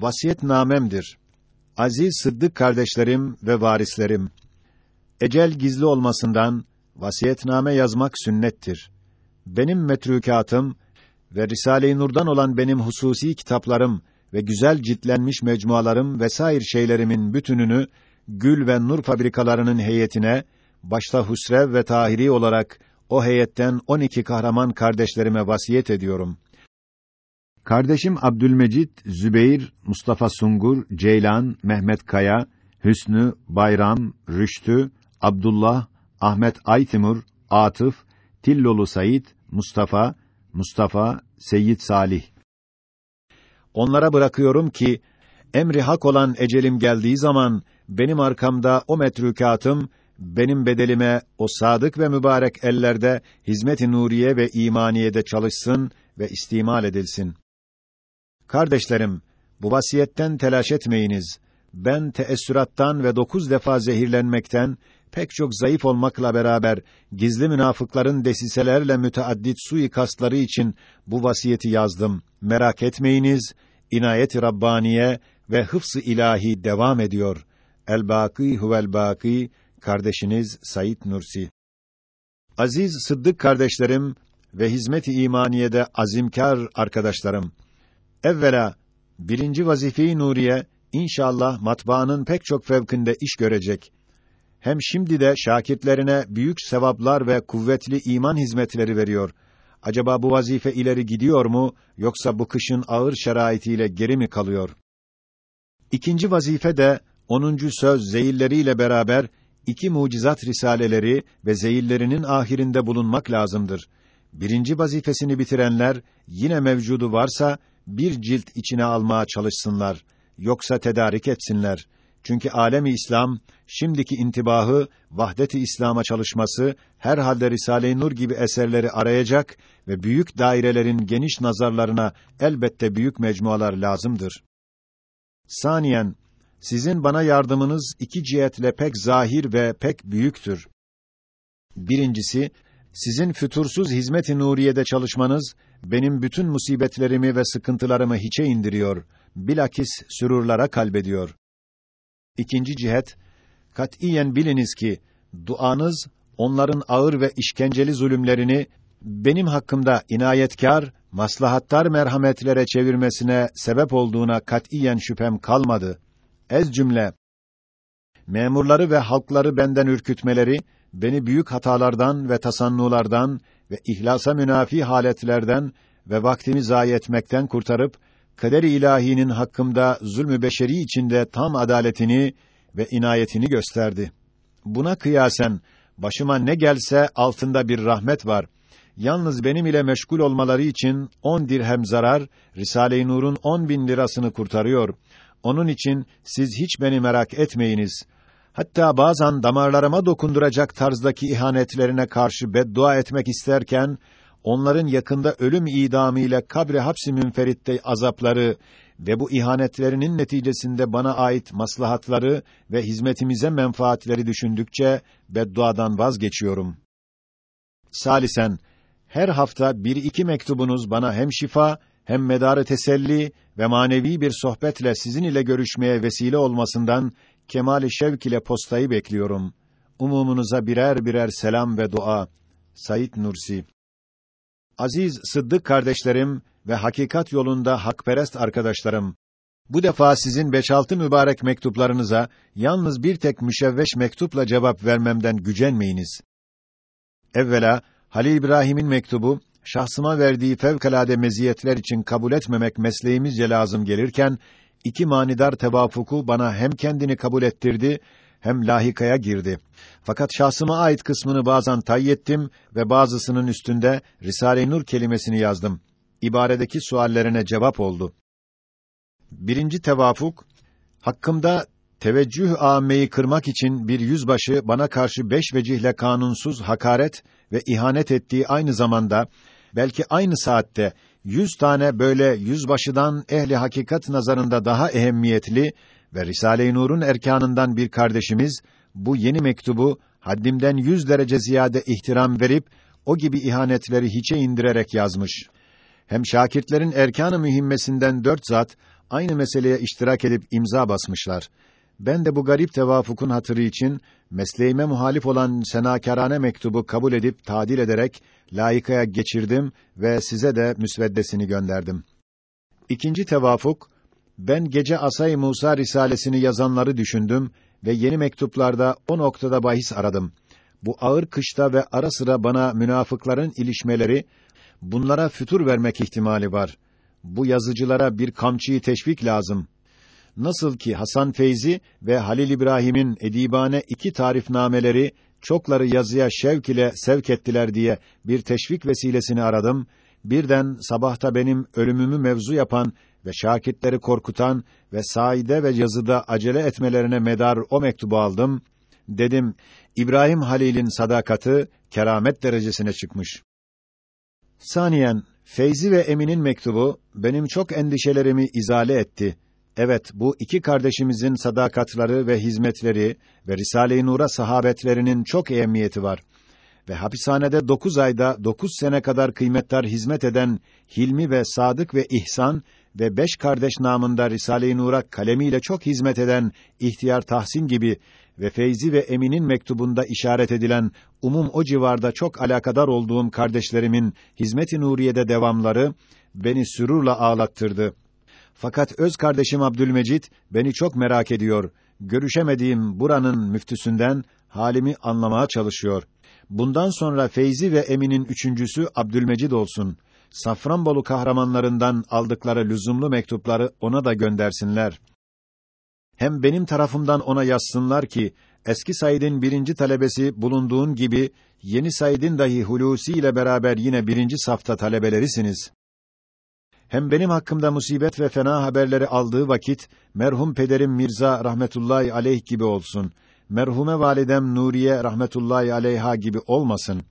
vasiyetnamemdir. Aziz Sıddık kardeşlerim ve varislerim, ecel gizli olmasından vasiyetname yazmak sünnettir. Benim metrükatım ve Risale-i Nur'dan olan benim hususi kitaplarım ve güzel ciltlenmiş mecmualarım vesair şeylerimin bütününü gül ve nur fabrikalarının heyetine başta Husrev ve Tahiri olarak o heyetten 12 kahraman kardeşlerime vasiyet ediyorum. Kardeşim Abdülmecit, Zübeyir, Mustafa Sungur, Ceylan, Mehmet Kaya, Hüsnü, Bayram, Rüştü, Abdullah, Ahmet Aytimur, Atıf, Tillolu Said, Mustafa, Mustafa, Seyyid Salih. Onlara bırakıyorum ki emri hak olan ecelim geldiği zaman benim arkamda o metrükatım benim bedelime o sadık ve mübarek ellerde hizmet-i nuriye ve imaniyede çalışsın ve istimal edilsin. Kardeşlerim, bu vasiyetten telaş etmeyiniz. Ben teessürattan ve dokuz defa zehirlenmekten pek çok zayıf olmakla beraber gizli münafıkların desiselerle müteaddit suikastları için bu vasiyeti yazdım. Merak etmeyiniz. İnayet-i Rabbaniye ve hıfz-ı ilahi devam ediyor. El-Bâkî huvel-Bâkî kardeşiniz Said Nursi. Aziz Sıddık kardeşlerim ve hizmet-i imaniyede azimkar arkadaşlarım. Evvela birinci vazife-i nuriye inşallah matbaanın pek çok fevkinde iş görecek. Hem şimdi de şakirtlerine büyük sevaplar ve kuvvetli iman hizmetleri veriyor. Acaba bu vazife ileri gidiyor mu yoksa bu kışın ağır şeraitiyle geri mi kalıyor? İkinci vazife de 10. söz zeyilleriyle beraber iki mucizat risaleleri ve zeyillerinin ahirinde bulunmak lazımdır. Birinci vazifesini bitirenler yine mevcudu varsa bir cilt içine almaya çalışsınlar. Yoksa tedarik etsinler. Çünkü alemi İslam şimdiki intibahı vahdet-i İslam'a çalışması herhalde Risale-i Nur gibi eserleri arayacak ve büyük dairelerin geniş nazarlarına elbette büyük mecmualar lazımdır. Saniyen sizin bana yardımınız iki cihetle pek zahir ve pek büyüktür. Birincisi, sizin fütursuz hizmet-i nuriyede çalışmanız benim bütün musibetlerimi ve sıkıntılarımı hiçe indiriyor. Bilakis sürurlara kalbediyor. İkinci cihet, katiyen biliniz ki duanız onların ağır ve işkenceli zulümlerini benim hakkımda inayetkar, maslahattar merhametlere çevirmesine sebep olduğuna katiyen şüphem kalmadı. Ez cümle memurları ve halkları benden ürkütmeleri beni büyük hatalardan ve tasannulardan ve ihlasa münafi haletlerden ve vaktimi zayi etmekten kurtarıp kader-i ilahinin hakkımda zulmü beşeri içinde tam adaletini ve inayetini gösterdi. Buna kıyasen başıma ne gelse altında bir rahmet var. Yalnız benim ile meşgul olmaları için on dirhem zarar, Risale-i Nur'un on bin lirasını kurtarıyor. Onun için siz hiç beni merak etmeyiniz. Hatta bazen damarlarıma dokunduracak tarzdaki ihanetlerine karşı beddua etmek isterken, onların yakında ölüm idamı ile kabre hapsi münferitte azapları ve bu ihanetlerinin neticesinde bana ait maslahatları ve hizmetimize menfaatleri düşündükçe bedduadan vazgeçiyorum. Salisen, her hafta bir iki mektubunuz bana hem şifa hem medarı teselli ve manevi bir sohbetle sizin ile görüşmeye vesile olmasından kemali şevk ile postayı bekliyorum. Umumunuza birer birer selam ve dua. Said Nursi Aziz Sıddık kardeşlerim ve hakikat yolunda hakperest arkadaşlarım, bu defa sizin beş altı mübarek mektuplarınıza yalnız bir tek müşevveş mektupla cevap vermemden gücenmeyiniz. Evvela Halil İbrahim'in mektubu şahsıma verdiği fevkalade meziyetler için kabul etmemek mesleğimizce lazım gelirken iki manidar tevafuku bana hem kendini kabul ettirdi hem lahikaya girdi. Fakat şahsıma ait kısmını bazen tayyettim ve bazısının üstünde Risale-i Nur kelimesini yazdım. İbaredeki suallerine cevap oldu. Birinci tevafuk, hakkımda teveccüh âmeyi kırmak için bir yüzbaşı bana karşı beş vecihle kanunsuz hakaret ve ihanet ettiği aynı zamanda belki aynı saatte yüz tane böyle yüzbaşıdan ehli hakikat nazarında daha ehemmiyetli ve Risale-i Nur'un erkanından bir kardeşimiz bu yeni mektubu haddimden yüz derece ziyade ihtiram verip o gibi ihanetleri hiçe indirerek yazmış. Hem şakirtlerin erkanı mühimmesinden dört zat aynı meseleye iştirak edip imza basmışlar. Ben de bu garip tevafukun hatırı için mesleğime muhalif olan senakârane mektubu kabul edip tadil ederek layıkaya geçirdim ve size de müsveddesini gönderdim. İkinci tevafuk ben gece Asay Musa risalesini yazanları düşündüm ve yeni mektuplarda o noktada bahis aradım. Bu ağır kışta ve ara sıra bana münafıkların ilişmeleri bunlara fütur vermek ihtimali var. Bu yazıcılara bir kamçıyı teşvik lazım. Nasıl ki Hasan Feyzi ve Halil İbrahim'in edibane iki tarifnameleri çokları yazıya şevk ile sevk ettiler diye bir teşvik vesilesini aradım. Birden sabahta benim ölümümü mevzu yapan ve şakitleri korkutan ve saide ve yazıda acele etmelerine medar o mektubu aldım. Dedim, İbrahim Halil'in sadakati keramet derecesine çıkmış. Saniyen, Feyzi ve Emin'in mektubu benim çok endişelerimi izale etti. Evet, bu iki kardeşimizin sadakatları ve hizmetleri ve Risale-i Nur'a sahabetlerinin çok ehemmiyeti var. Ve hapishanede dokuz ayda dokuz sene kadar kıymetdar hizmet eden Hilmi ve Sadık ve İhsan ve beş kardeş namında Risale-i Nur'a kalemiyle çok hizmet eden İhtiyar Tahsin gibi ve Feyzi ve Emin'in mektubunda işaret edilen umum o civarda çok alakadar olduğum kardeşlerimin hizmet-i nuriyede devamları beni sürurla ağlattırdı. Fakat öz kardeşim Abdülmecit beni çok merak ediyor. Görüşemediğim buranın müftüsünden halimi anlamaya çalışıyor. Bundan sonra Feyzi ve Emin'in üçüncüsü Abdülmecid olsun. Safranbolu kahramanlarından aldıkları lüzumlu mektupları ona da göndersinler. Hem benim tarafımdan ona yazsınlar ki, eski Said'in birinci talebesi bulunduğun gibi, yeni Said'in dahi Hulusi ile beraber yine birinci safta talebelerisiniz. Hem benim hakkımda musibet ve fena haberleri aldığı vakit, merhum pederim Mirza rahmetullahi aleyh gibi olsun. Merhume validem Nuriye rahmetullahi aleyha gibi olmasın.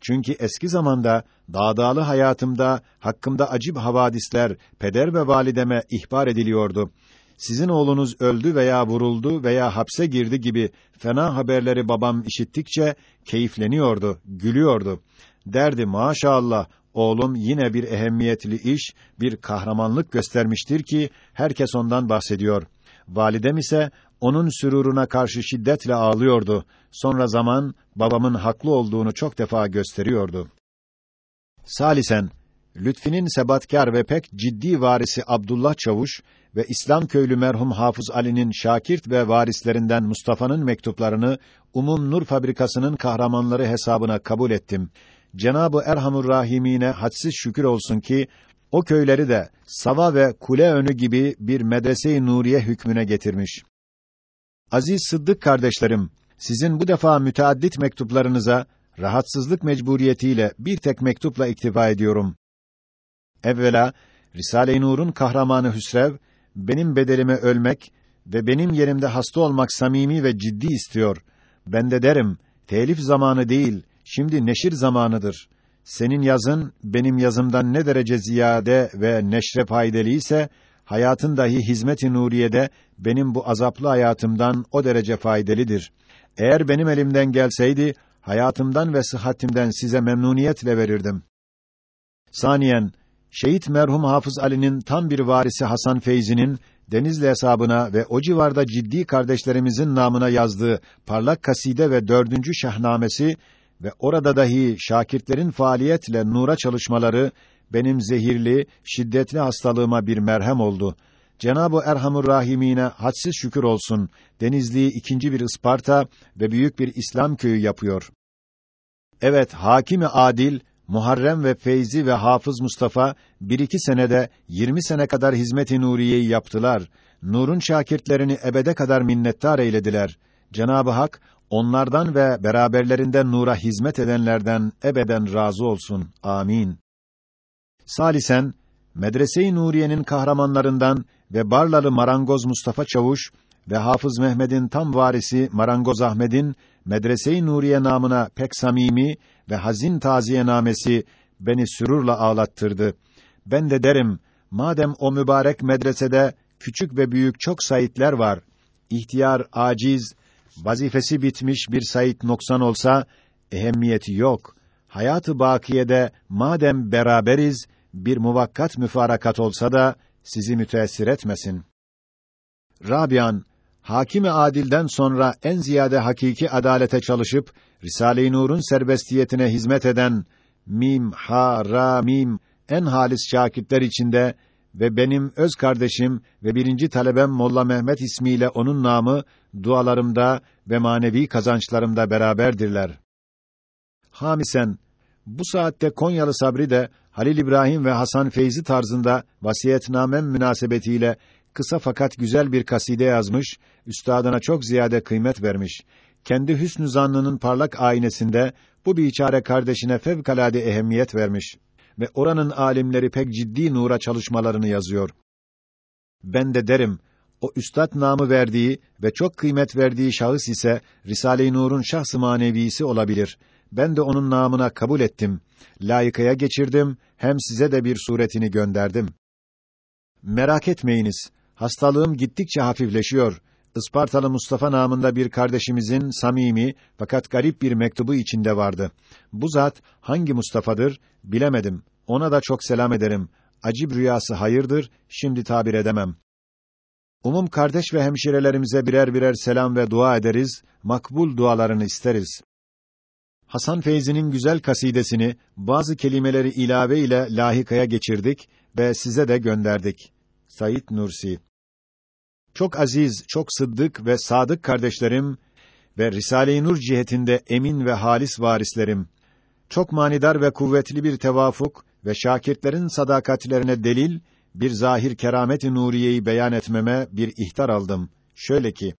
Çünkü eski zamanda dağdağlı hayatımda hakkımda acib havadisler peder ve valideme ihbar ediliyordu. Sizin oğlunuz öldü veya vuruldu veya hapse girdi gibi fena haberleri babam işittikçe keyifleniyordu, gülüyordu. Derdi maşallah oğlum yine bir ehemmiyetli iş, bir kahramanlık göstermiştir ki herkes ondan bahsediyor. Validem ise onun süruruna karşı şiddetle ağlıyordu. Sonra zaman babamın haklı olduğunu çok defa gösteriyordu. Salisen Lütfi'nin sebatkar ve pek ciddi varisi Abdullah Çavuş ve İslam köylü merhum Hafız Ali'nin şakirt ve varislerinden Mustafa'nın mektuplarını Umum Nur Fabrikası'nın kahramanları hesabına kabul ettim. Cenabı Erhamur Rahimine hadsiz şükür olsun ki o köyleri de Sava ve Kule önü gibi bir medrese-i nuriye hükmüne getirmiş. Aziz Sıddık kardeşlerim, sizin bu defa müteaddit mektuplarınıza rahatsızlık mecburiyetiyle bir tek mektupla iktifa ediyorum. Evvela Risale-i Nur'un kahramanı Hüsrev benim bedelime ölmek ve benim yerimde hasta olmak samimi ve ciddi istiyor. Ben de derim, telif zamanı değil, şimdi neşir zamanıdır. Senin yazın benim yazımdan ne derece ziyade ve neşre faydalı ise hayatın dahi hizmet-i nuriyede benim bu azaplı hayatımdan o derece faydalıdır. Eğer benim elimden gelseydi hayatımdan ve sıhhatimden size memnuniyetle verirdim. Saniyen şehit merhum Hafız Ali'nin tam bir varisi Hasan Feyzi'nin Denizli hesabına ve o civarda ciddi kardeşlerimizin namına yazdığı parlak kaside ve dördüncü şahnamesi ve orada dahi şakirtlerin faaliyetle nura çalışmaları benim zehirli, şiddetli hastalığıma bir merhem oldu. Cenab-ı Erhamur Rahimine hadsiz şükür olsun. Denizli'yi ikinci bir Isparta ve büyük bir İslam köyü yapıyor. Evet, hakimi adil, Muharrem ve Feyzi ve Hafız Mustafa bir iki senede yirmi sene kadar hizmet-i nuriyeyi yaptılar. Nur'un şakirtlerini ebede kadar minnettar eylediler. Cenab-ı Hak onlardan ve beraberlerinden nura hizmet edenlerden ebeden razı olsun. Amin. Salisen Medrese-i Nuriye'nin kahramanlarından ve Barlalı marangoz Mustafa Çavuş ve Hafız Mehmed'in tam varisi Marangoz Ahmed'in Medrese-i Nuriye namına pek samimi ve hazin taziyenamesi beni sürurla ağlattırdı. Ben de derim, madem o mübarek medresede küçük ve büyük çok sayitler var, ihtiyar, aciz, vazifesi bitmiş bir sayit noksan olsa, ehemmiyeti yok. Hayatı bakiyede madem beraberiz, bir muvakkat müfarakat olsa da, sizi müteessir etmesin. Rabian, Hakimi Adil'den sonra en ziyade hakiki adalete çalışıp Risale-i Nur'un serbestiyetine hizmet eden mim ha ra mim en halis şakirtler içinde ve benim öz kardeşim ve birinci talebem Molla Mehmet ismiyle onun namı dualarımda ve manevi kazançlarımda beraberdirler. Hamisen bu saatte Konyalı Sabri de Halil İbrahim ve Hasan Feyzi tarzında vasiyetnamem münasebetiyle kısa fakat güzel bir kaside yazmış, üstadına çok ziyade kıymet vermiş. Kendi hüsnü zannının parlak aynesinde bu biçare kardeşine fevkalade ehemmiyet vermiş ve oranın alimleri pek ciddi nura çalışmalarını yazıyor. Ben de derim, o üstad namı verdiği ve çok kıymet verdiği şahıs ise Risale-i Nur'un şahs-ı manevisi olabilir. Ben de onun namına kabul ettim. Layıkaya geçirdim, hem size de bir suretini gönderdim. Merak etmeyiniz, hastalığım gittikçe hafifleşiyor. Ispartalı Mustafa namında bir kardeşimizin samimi fakat garip bir mektubu içinde vardı. Bu zat hangi Mustafa'dır bilemedim. Ona da çok selam ederim. Acib rüyası hayırdır, şimdi tabir edemem. Umum kardeş ve hemşirelerimize birer birer selam ve dua ederiz, makbul dualarını isteriz. Hasan Feyzi'nin güzel kasidesini bazı kelimeleri ilave ile lahikaya geçirdik ve size de gönderdik. Said Nursi çok aziz, çok sıddık ve sadık kardeşlerim ve Risale-i Nur cihetinde emin ve halis varislerim. Çok manidar ve kuvvetli bir tevafuk ve şakirtlerin sadakatlerine delil bir zahir keramet-i nuriyeyi beyan etmeme bir ihtar aldım. Şöyle ki: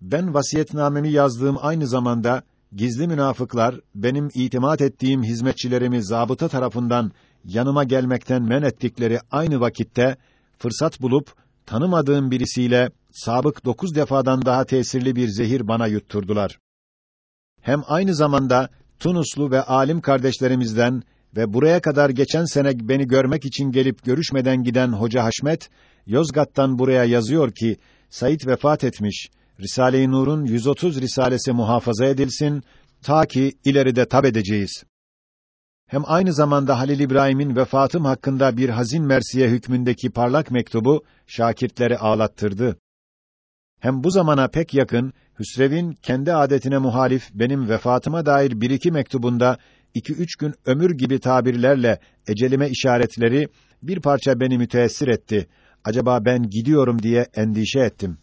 Ben vasiyetnamemi yazdığım aynı zamanda gizli münafıklar benim itimat ettiğim hizmetçilerimi zabıta tarafından yanıma gelmekten men ettikleri aynı vakitte fırsat bulup tanımadığım birisiyle sabık dokuz defadan daha tesirli bir zehir bana yutturdular. Hem aynı zamanda Tunuslu ve alim kardeşlerimizden ve buraya kadar geçen sene beni görmek için gelip görüşmeden giden Hoca Haşmet, Yozgat'tan buraya yazıyor ki, Said vefat etmiş, Risale-i Nur'un 130 risalesi muhafaza edilsin, ta ki ileride tab edeceğiz. Hem aynı zamanda Halil İbrahim'in vefatım hakkında bir hazin mersiye hükmündeki parlak mektubu şakirtleri ağlattırdı. Hem bu zamana pek yakın Hüsrev'in kendi adetine muhalif benim vefatıma dair bir iki mektubunda iki üç gün ömür gibi tabirlerle ecelime işaretleri bir parça beni müteessir etti. Acaba ben gidiyorum diye endişe ettim.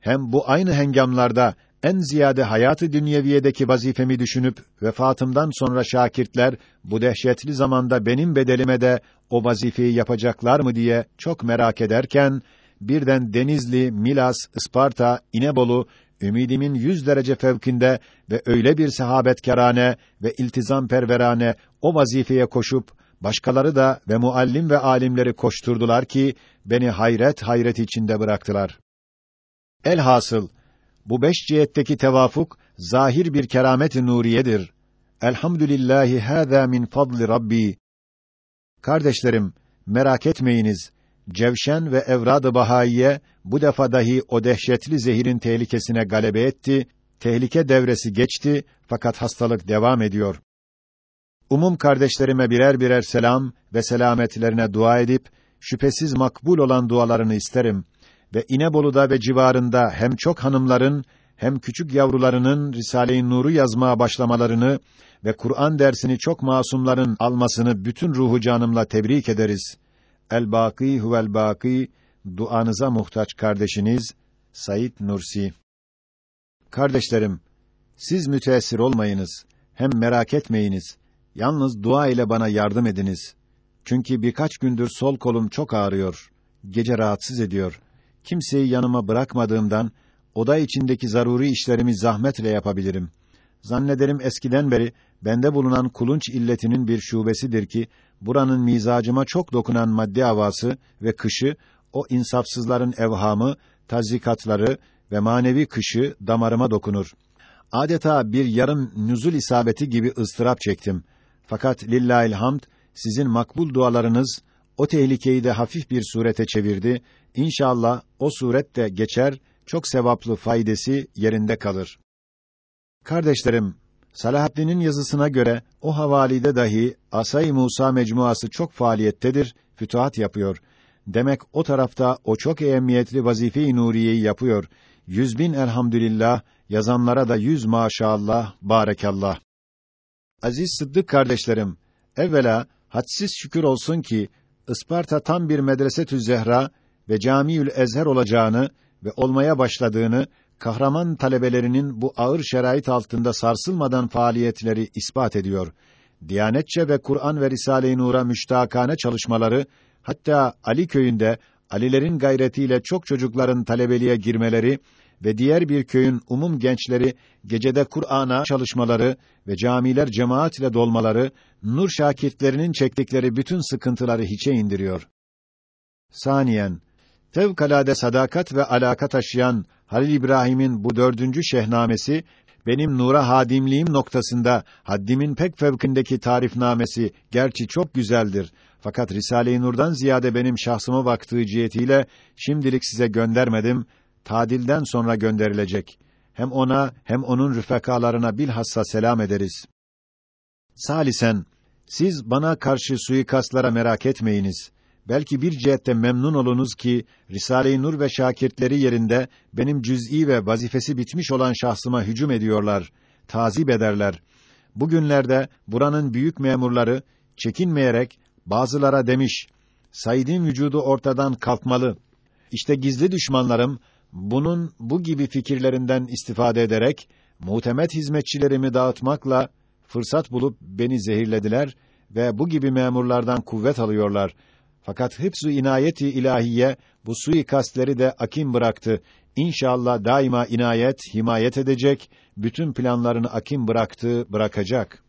Hem bu aynı hengamlarda en ziyade hayatı dünyeviyedeki vazifemi düşünüp vefatımdan sonra şakirtler bu dehşetli zamanda benim bedelime de o vazifeyi yapacaklar mı diye çok merak ederken birden Denizli, Milas, Isparta, İnebolu ümidimin yüz derece fevkinde ve öyle bir sahabetkarane ve iltizam perverane o vazifeye koşup başkaları da ve muallim ve alimleri koşturdular ki beni hayret hayret içinde bıraktılar. Elhasıl bu beş cihetteki tevafuk zahir bir keramet-i nuriyedir. Elhamdülillahi hâzâ min fadli rabbi. Kardeşlerim, merak etmeyiniz. Cevşen ve evrad-ı bahaiye bu defa dahi o dehşetli zehirin tehlikesine galebe etti. Tehlike devresi geçti fakat hastalık devam ediyor. Umum kardeşlerime birer birer selam ve selametlerine dua edip şüphesiz makbul olan dualarını isterim ve İnebolu'da ve civarında hem çok hanımların hem küçük yavrularının Risale-i Nur'u yazmaya başlamalarını ve Kur'an dersini çok masumların almasını bütün ruhu canımla tebrik ederiz. El-Bâkî huvel bâkî duanıza muhtaç kardeşiniz Said Nursi. Kardeşlerim, siz müteessir olmayınız, hem merak etmeyiniz. Yalnız dua ile bana yardım ediniz. Çünkü birkaç gündür sol kolum çok ağrıyor. Gece rahatsız ediyor kimseyi yanıma bırakmadığımdan oda içindeki zaruri işlerimi zahmetle yapabilirim. Zannederim eskiden beri bende bulunan kulunç illetinin bir şubesidir ki buranın mizacıma çok dokunan maddi havası ve kışı o insafsızların evhamı, tazikatları ve manevi kışı damarıma dokunur. Adeta bir yarım nüzul isabeti gibi ıstırap çektim. Fakat lillahil hamd sizin makbul dualarınız o tehlikeyi de hafif bir surete çevirdi İnşallah o suret de geçer, çok sevaplı faydası yerinde kalır. Kardeşlerim, Salahaddin'in yazısına göre o havalide dahi Asay Musa mecmuası çok faaliyettedir, fütuhat yapıyor Demek o tarafta o çok ehemmiyetli vazife-i nuriyeyi yapıyor. Yüz bin elhamdülillah, yazanlara da yüz maşallah, barekallah. Aziz Sıddık kardeşlerim, evvela hadsiz şükür olsun ki Isparta tam bir medresetü zehra ve Camiül Ezher olacağını ve olmaya başladığını kahraman talebelerinin bu ağır şerait altında sarsılmadan faaliyetleri ispat ediyor. Diyanetçe ve Kur'an ve Risale-i Nur'a müştakane çalışmaları hatta Ali köyünde Alilerin gayretiyle çok çocukların talebeliğe girmeleri ve diğer bir köyün umum gençleri gecede Kur'an'a çalışmaları ve camiler cemaat ile dolmaları nur şakirtlerinin çektikleri bütün sıkıntıları hiçe indiriyor. Saniyen fevkalade sadakat ve alaka taşıyan Halil İbrahim'in bu dördüncü şehnamesi benim nura hadimliğim noktasında haddimin pek fevkindeki tarifnamesi gerçi çok güzeldir. Fakat Risale-i Nur'dan ziyade benim şahsıma baktığı cihetiyle şimdilik size göndermedim. Tadilden sonra gönderilecek. Hem ona hem onun rüfekalarına bilhassa selam ederiz. Salisen, siz bana karşı suikastlara merak etmeyiniz. Belki bir cihette memnun olunuz ki Risale-i Nur ve şakirtleri yerinde benim cüz'i ve vazifesi bitmiş olan şahsıma hücum ediyorlar, tazip ederler. Bugünlerde buranın büyük memurları çekinmeyerek bazılara demiş: Said'in vücudu ortadan kalkmalı. İşte gizli düşmanlarım bunun bu gibi fikirlerinden istifade ederek muhtemet hizmetçilerimi dağıtmakla fırsat bulup beni zehirlediler ve bu gibi memurlardan kuvvet alıyorlar. Fakat hıfzu inayeti ilahiye bu suikastleri de akim bıraktı. İnşallah daima inayet, himayet edecek, bütün planlarını akim bıraktı, bırakacak.